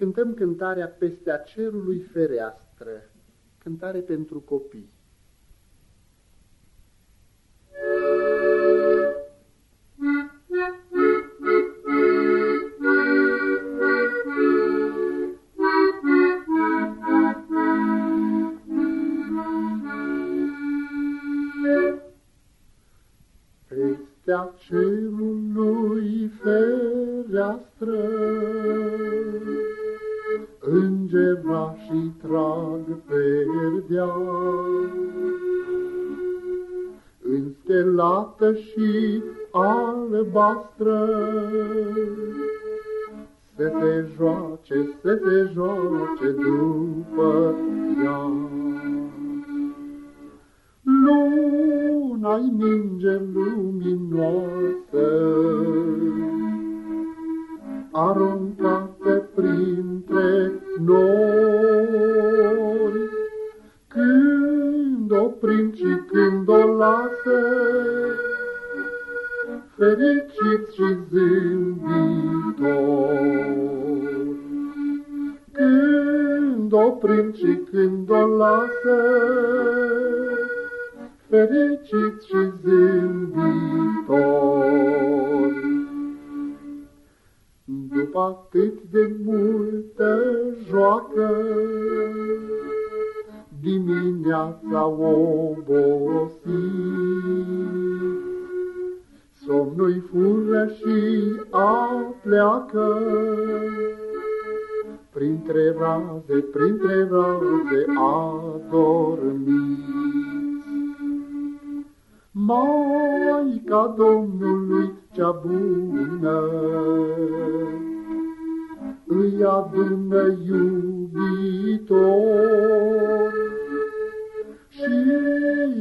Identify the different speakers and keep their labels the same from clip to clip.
Speaker 1: cântăm cântarea Peste a cerului fereastră, cântare pentru copii. Peste cerului fereastră Îngerașii trag perdea, Înstelată și albastră, Să te joace, să te joace după ea. Luna-i minge luminoasă, Aruncată și când o lasă, Fericit și zâmbitor. Când o prind și când o lasă, Fericit și zâmbitor. După atât de multă joacă, Dimineața obosit, Somnul-i fură și a pleacă, Printre raze, printre raze a dormit. Maica Domnului cea bună, îi adună iubitor și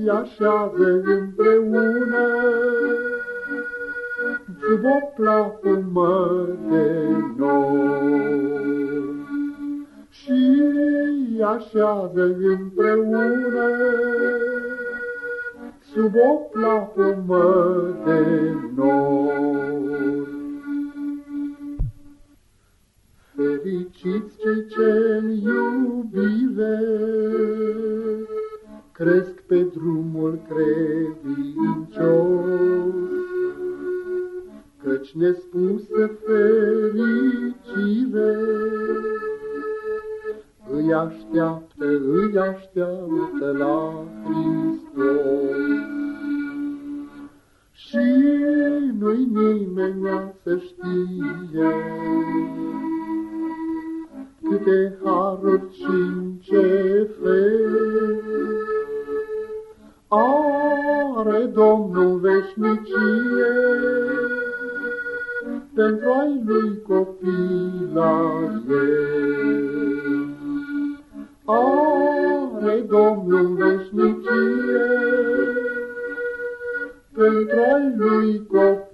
Speaker 1: așează împreună sub o plapumă de nor. Și așează împreună sub o plapumă de nor. Fericiți cei ce iubire cresc pe drumul credincios, căci nespusă fericire îi așteaptă, îi așteaptă la Hristos. Și nu-i nimeni să știe câte haruri și ce fel are Domnul veșnicie pentru ai lui copii la el. Are Domnul veșnicie pentru ai lui copii la el.